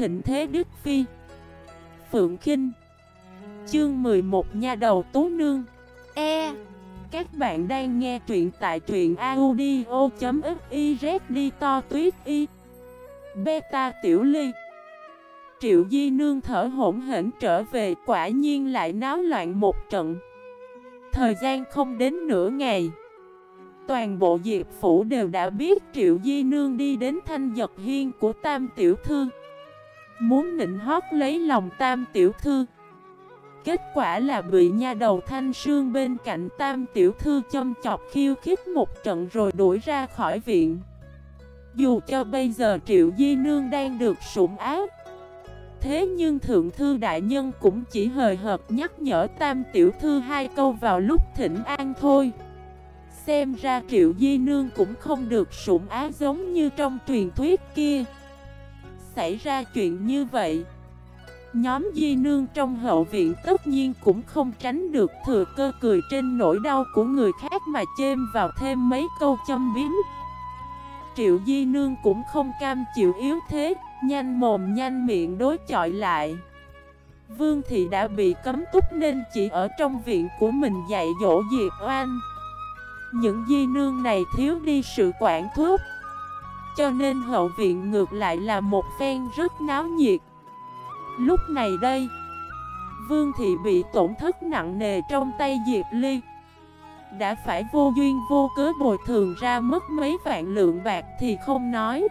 thịnh thế Đức Phi. Phượng Kinh. Chương 11 Nha đầu Tú Nương. E. Các bạn đang nghe truyện tại truyện audio.xyz đi to tuyết y Beta Tiểu Ly. Triệu Di Nương thở hỗn hển trở về quả nhiên lại náo loạn một trận. Thời gian không đến nửa ngày Toàn bộ Diệp Phủ đều đã biết Triệu Di Nương đi đến thanh giật hiên của Tam Tiểu Thư Muốn nịnh hót lấy lòng Tam Tiểu Thư. Kết quả là bị nha đầu thanh sương bên cạnh Tam Tiểu Thư châm chọc khiêu khích một trận rồi đuổi ra khỏi viện. Dù cho bây giờ Triệu Di Nương đang được sủng ác Thế nhưng Thượng Thư Đại Nhân cũng chỉ hời hợt nhắc nhở Tam Tiểu Thư hai câu vào lúc thỉnh an thôi. Xem ra Triệu Di Nương cũng không được sủng ác giống như trong truyền thuyết kia. Xảy ra chuyện như vậy. Nhóm Di Nương trong hậu viện tất nhiên cũng không tránh được thừa cơ cười trên nỗi đau của người khác mà chêm vào thêm mấy câu châm biếm. Triệu Di Nương cũng không cam chịu yếu thế, nhanh mồm nhanh miệng đối chọi lại. Vương Thị đã bị cấm túc nên chỉ ở trong viện của mình dạy dỗ Diệp Oan những di nương này thiếu đi sự quản thuốc cho nên hậu viện ngược lại là một phen rất náo nhiệt. Lúc này đây, Vương thị bị tổn thất nặng nề trong tay Diệp Ly. Đã phải vô duyên vô cớ bồi thường ra mất mấy vạn lượng bạc thì không nói.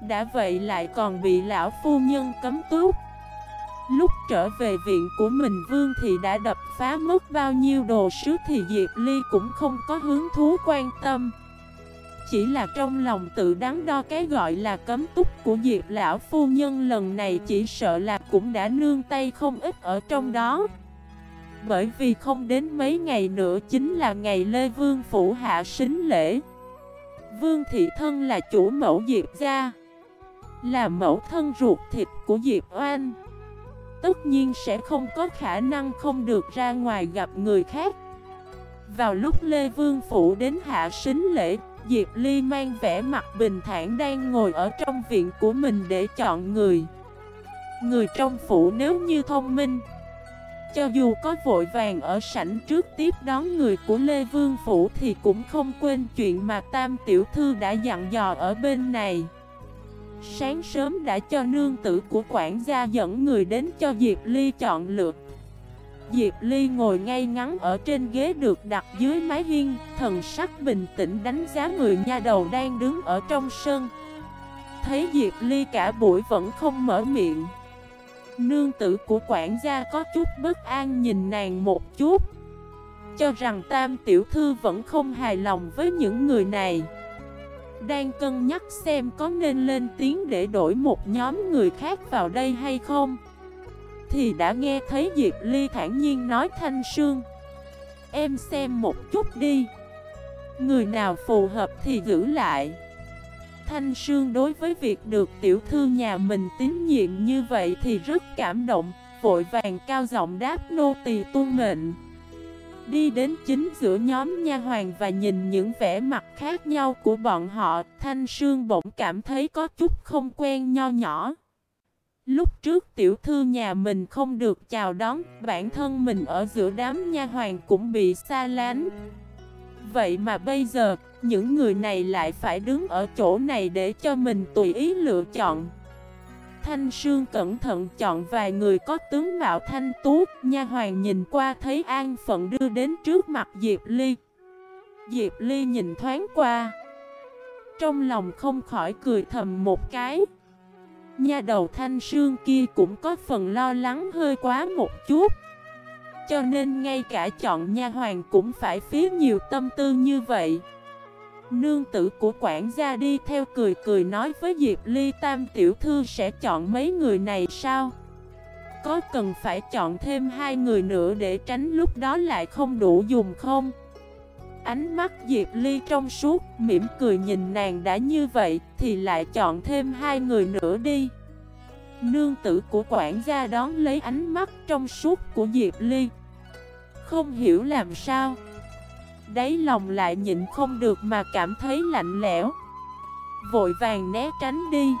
Đã vậy lại còn bị lão phu nhân cấm túc. Lúc trở về viện của mình, Vương thì đã đập phá mất bao nhiêu đồ sứ thì Diệp Ly cũng không có hứng thú quan tâm. Chỉ là trong lòng tự đắn đo cái gọi là cấm túc của Diệp Lão Phu Nhân, lần này chỉ sợ là cũng đã nương tay không ít ở trong đó. Bởi vì không đến mấy ngày nữa chính là ngày Lê Vương Phủ hạ sính lễ. Vương Thị Thân là chủ mẫu Diệp gia, Là mẫu thân ruột thịt của Diệp Oan Tất nhiên sẽ không có khả năng không được ra ngoài gặp người khác. Vào lúc Lê Vương Phủ đến hạ sính lễ Diệp Ly mang vẻ mặt bình thản đang ngồi ở trong viện của mình để chọn người. Người trong phủ nếu như thông minh, Cho dù có vội vàng ở sảnh trước tiếp đón người của Lê Vương Phủ Thì cũng không quên chuyện mà Tam Tiểu Thư đã dặn dò ở bên này. Sáng sớm đã cho nương tử của quản gia dẫn người đến cho Diệp Ly chọn lượt Diệp Ly ngồi ngay ngắn ở trên ghế được đặt dưới mái hiên, Thần sắc bình tĩnh đánh giá người nha đầu đang đứng ở trong sân. Thấy Diệp Ly cả buổi vẫn không mở miệng. Nương tử của quản gia có chút bất an nhìn nàng một chút, Cho rằng tam tiểu thư vẫn không hài lòng với những người này. Đang cân nhắc xem có nên lên tiếng để đổi một nhóm người khác vào đây hay không. Thì đã nghe thấy Diệp Ly thản nhiên nói Thanh Sương. Em xem một chút đi. Người nào phù hợp thì giữ lại. Thanh Sương đối với việc được tiểu thư nhà mình tín nhiệm như vậy thì rất cảm động Vội vàng cao giọng đáp nô tỳ tuân mệnh. Đi đến chính giữa nhóm nha hoàng và nhìn những vẻ mặt khác nhau của bọn họ, Thanh Sương bỗng cảm thấy có chút không quen nho nhỏ. Lúc trước tiểu thư nhà mình không được chào đón, bản thân mình ở giữa đám nha hoàng cũng bị xa lánh. Vậy mà bây giờ, những người này lại phải đứng ở chỗ này để cho mình tùy ý lựa chọn. Thanh Sương cẩn thận chọn vài người có tướng mạo thanh tú, nha hoàng nhìn qua thấy an phận đưa đến trước mặt Diệp Ly. Diệp Ly nhìn thoáng qua. Trong lòng không khỏi cười thầm một cái. Nha đầu Thanh Sương kia cũng có phần lo lắng hơi quá một chút. Cho nên ngay cả chọn nha hoàng cũng phải phí nhiều tâm tư như vậy. Nương tử của quản gia đi theo cười cười nói với Diệp Ly Tam tiểu thư sẽ chọn mấy người này sao? Có cần phải chọn thêm hai người nữa để tránh lúc đó lại không đủ dùng không? Ánh mắt Diệp Ly trong suốt, mỉm cười nhìn nàng đã như vậy, thì lại chọn thêm hai người nữa đi. Nương tử của quản gia đón lấy ánh mắt trong suốt của Diệp Ly. Không hiểu làm sao đáy lòng lại nhịn không được mà cảm thấy lạnh lẽo Vội vàng né tránh đi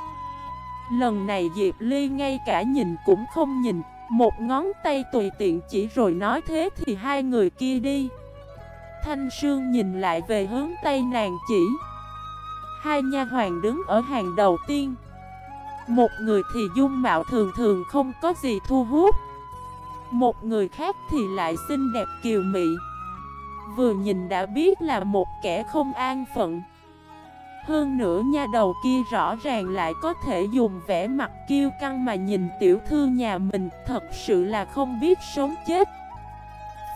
Lần này Diệp Ly ngay cả nhìn cũng không nhìn Một ngón tay tùy tiện chỉ rồi nói thế thì hai người kia đi Thanh Sương nhìn lại về hướng Tây nàng chỉ. Hai nha hoàng đứng ở hàng đầu tiên. Một người thì dung mạo thường thường không có gì thu hút. Một người khác thì lại xinh đẹp kiều mị. Vừa nhìn đã biết là một kẻ không an phận. Hơn nữa nha đầu kia rõ ràng lại có thể dùng vẻ mặt kiêu căng mà nhìn tiểu thư nhà mình, Thật sự là không biết sống chết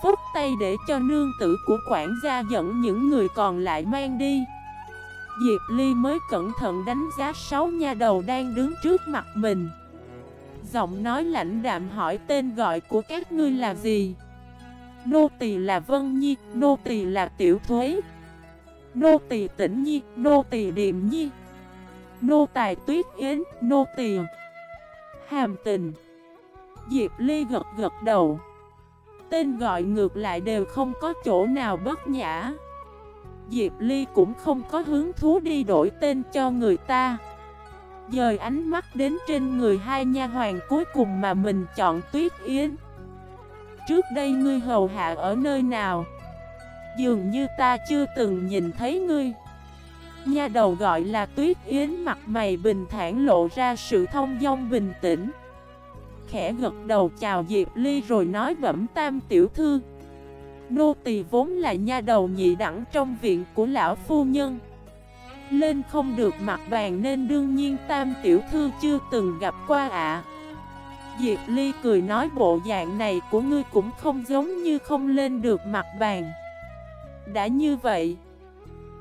phúc tay để cho nương tử của quản gia dẫn những người còn lại mang đi. Diệp Ly mới cẩn thận đánh giá sáu nha đầu đang đứng trước mặt mình. Giọng nói lãnh đạm hỏi tên gọi của các ngươi là gì? Nô tỳ là Vân Nhi, nô tỳ là Tiểu Thuế. Nô tỳ tĩnh nhi, nô tỳ điềm nhi. Nô tài tuyết yến, nô tỳ. Hàm tình. Diệp Ly gật gật đầu. Tên gọi ngược lại đều không có chỗ nào bất nhã. Diệp Ly cũng không có hứng thú đi đổi tên cho người ta. Dời ánh mắt đến trên người hai nha hoàng cuối cùng mà mình chọn Tuyết Yến. Trước đây ngươi hầu hạ ở nơi nào? Dường như ta chưa từng nhìn thấy ngươi. Nha đầu gọi là Tuyết Yến, mặt mày bình thản lộ ra sự thông dong bình tĩnh. Khẽ gật đầu chào Diệp Ly rồi nói bẩm tam tiểu thư. Nô tỳ vốn là nha đầu nhị đẳng trong viện của lão phu nhân. Lên không được mặt bàn nên đương nhiên tam tiểu thư chưa từng gặp qua ạ. Diệp Ly cười nói bộ dạng này của ngươi cũng không giống như không lên được mặt bàn. Đã như vậy,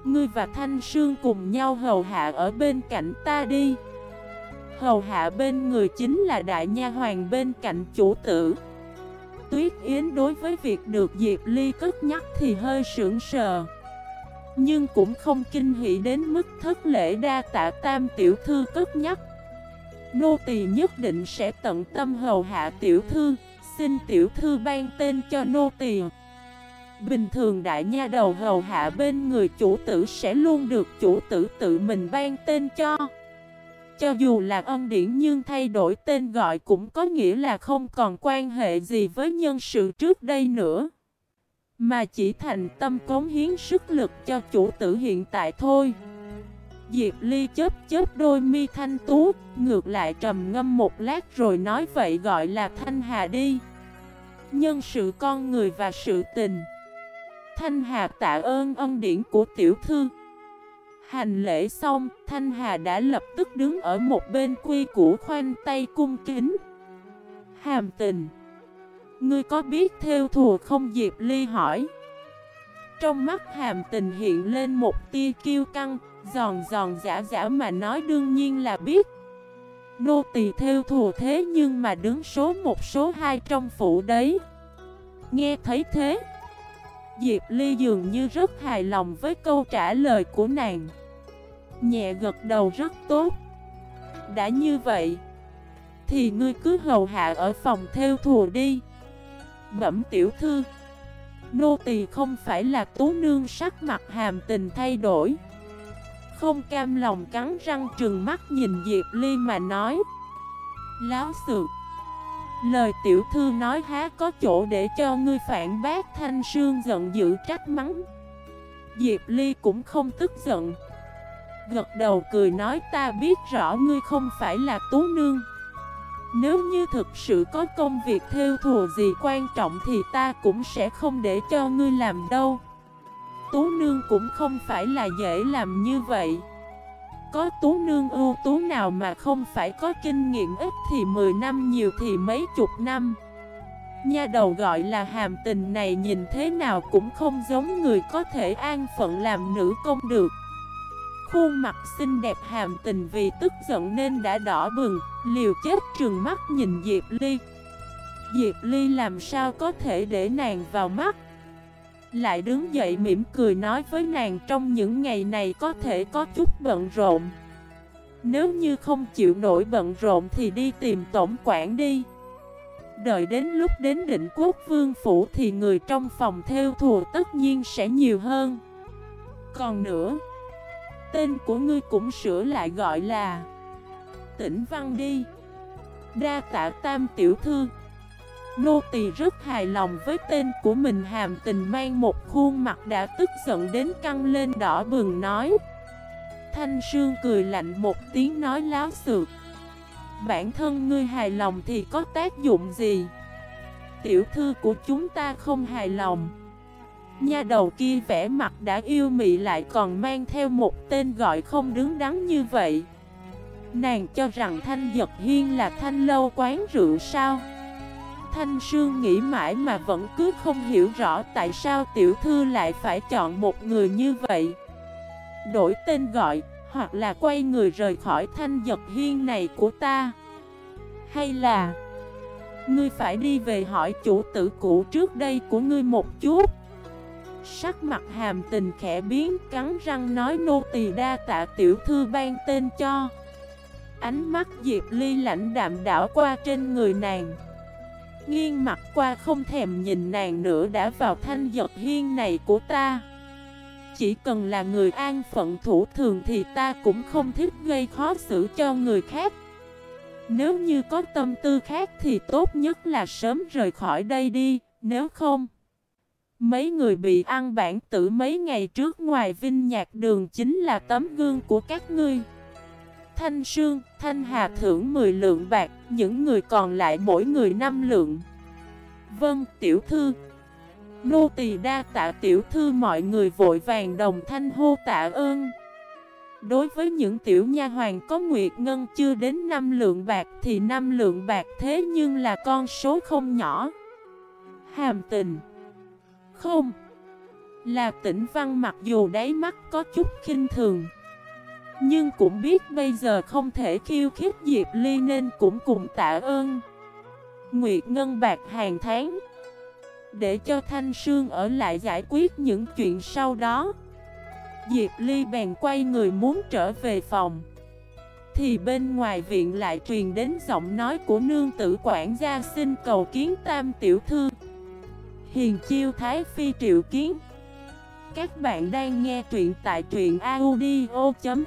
Ngươi và Thanh Sương cùng nhau hầu hạ ở bên cạnh ta đi. Hầu hạ bên người chính là đại nha hoàng bên cạnh chủ tử. Tuyết Yến đối với việc được Diệp Ly cất nhắc thì hơi sưởng sờ, Nhưng cũng không kinh hỉ đến mức thất lễ đa tạ tam tiểu thư cất nhắc. Nô tỳ nhất định sẽ tận tâm hầu hạ tiểu thư, Xin tiểu thư ban tên cho nô tỳ. Bình thường đại nha đầu hầu hạ bên người chủ tử sẽ luôn được chủ tử tự mình ban tên cho. Cho dù là ân điển nhưng thay đổi tên gọi cũng có nghĩa là không còn quan hệ gì với nhân sự trước đây nữa. Mà chỉ thành tâm cống hiến sức lực cho chủ tử hiện tại thôi. Diệp Ly chớp chớp đôi mi thanh tú, Ngược lại trầm ngâm một lát rồi nói vậy gọi là Thanh Hà đi. Nhân sự con người và sự tình. Thanh Hà tạ ơn ân điển của tiểu thư. Hành lễ xong, Thanh Hà đã lập tức đứng ở một bên quy củ khoanh tay cung kính. Hàm tình. Ngươi có biết theo thùa không? Diệp Ly hỏi. Trong mắt hàm tình hiện lên một tia kiêu căng Giòn giòn giả giả mà nói đương nhiên là biết. Nô tỳ theo thùa thế nhưng mà đứng số một số hai trong phủ đấy. Nghe thấy thế Diệp Ly dường như rất hài lòng với câu trả lời của nàng. Nhẹ gật đầu rất tốt. Đã như vậy, Thì ngươi cứ hầu hạ ở phòng theo thùa đi. Bẩm tiểu thư, Nô tỳ không phải là tú nương sắc mặt hàm tình thay đổi. Không cam lòng cắn răng trừng mắt nhìn Diệp Ly mà nói Láo sự, Lời tiểu thư nói há có chỗ để cho ngươi phản bác Thanh Sương giận dữ trách mắng. Diệp Ly cũng không tức giận. Gật đầu cười nói ta biết rõ ngươi không phải là tú nương. Nếu như thực sự có công việc theo thùa gì quan trọng thì ta cũng sẽ không để cho ngươi làm đâu. Tú nương cũng không phải là dễ làm như vậy. Có tú nương ưu tú nào mà không phải có kinh nghiệm ít thì 10 năm nhiều thì mấy chục năm. Nha đầu gọi là hàm tình này nhìn thế nào cũng không giống người có thể an phận làm nữ công được. Khuôn mặt xinh đẹp hàm tình vì tức giận nên đã đỏ bừng, Liều chết trừng mắt nhìn Diệp Ly. Diệp Ly làm sao có thể để nàng vào mắt? Lại đứng dậy mỉm cười nói với nàng trong những ngày này có thể có chút bận rộn. Nếu như không chịu nổi bận rộn thì đi tìm tổng quản đi. Đợi đến lúc đến định quốc vương phủ thì người trong phòng theo thùa tất nhiên sẽ nhiều hơn. Còn nữa Tên của ngươi cũng sửa lại gọi là tỉnh văn đi. Đa tạ tam tiểu thư. Nô tỳ rất hài lòng với tên của mình, hàm tình mang một khuôn mặt đã tức giận đến căng lên đỏ bừng, nói. Thanh Sương cười lạnh một tiếng nói, láo xược Bản thân ngươi hài lòng thì có tác dụng gì? Tiểu thư của chúng ta không hài lòng. Nha đầu kia vẻ mặt đã yêu mị lại còn mang theo một tên gọi không đứng đắn như vậy. Nàng cho rằng Thanh Giật Hiên là Thanh Lâu quán rượu sao? Thanh Sương nghĩ mãi mà vẫn cứ không hiểu rõ tại sao tiểu thư lại phải chọn một người như vậy. Đổi tên gọi, hoặc là quay người rời khỏi Thanh Giật Hiên này của ta. Hay là Ngươi phải đi về hỏi chủ tử cũ trước đây của ngươi một chút. Sắc mặt hàm tình khẽ biến cắn răng nói nô tỳ đa tạ tiểu thư ban tên cho. Ánh mắt Diệp Ly lãnh đạm đảo qua trên người nàng. Nghiêng mặt qua không thèm nhìn nàng nữa đã vào thanh giật hiên này của ta. Chỉ cần là người an phận thủ thường thì ta cũng không thích gây khó xử cho người khác. Nếu như có tâm tư khác thì tốt nhất là sớm rời khỏi đây đi, nếu không Mấy người bị ăn bản tử mấy ngày trước ngoài vinh nhạc đường chính là tấm gương của các ngươi Thanh Sương, Thanh Hà thưởng 10 lượng bạc, những người còn lại mỗi người 5 lượng. Vâng, tiểu thư. Nô tỳ đa tạ tiểu thư mọi người vội vàng đồng thanh hô tạ ơn. Đối với những tiểu nha hoàng có nguyệt ngân chưa đến 5 lượng bạc thì 5 lượng bạc thế nhưng là con số không nhỏ. Hàm tình. Không. Là tỉnh văn mặc dù đáy mắt có chút khinh thường. Nhưng cũng biết bây giờ không thể khiêu khích Diệp Ly nên cũng cùng tạ ơn Nguyệt Ngân bạc hàng tháng, Để cho Thanh Sương ở lại giải quyết những chuyện sau đó Diệp Ly bèn quay người muốn trở về phòng, Thì bên ngoài viện lại truyền đến giọng nói của nương tử quản gia xin cầu kiến tam tiểu thư Hiền chiêu thái phi triệu kiến. Các bạn đang nghe truyện tại truyện audio.fif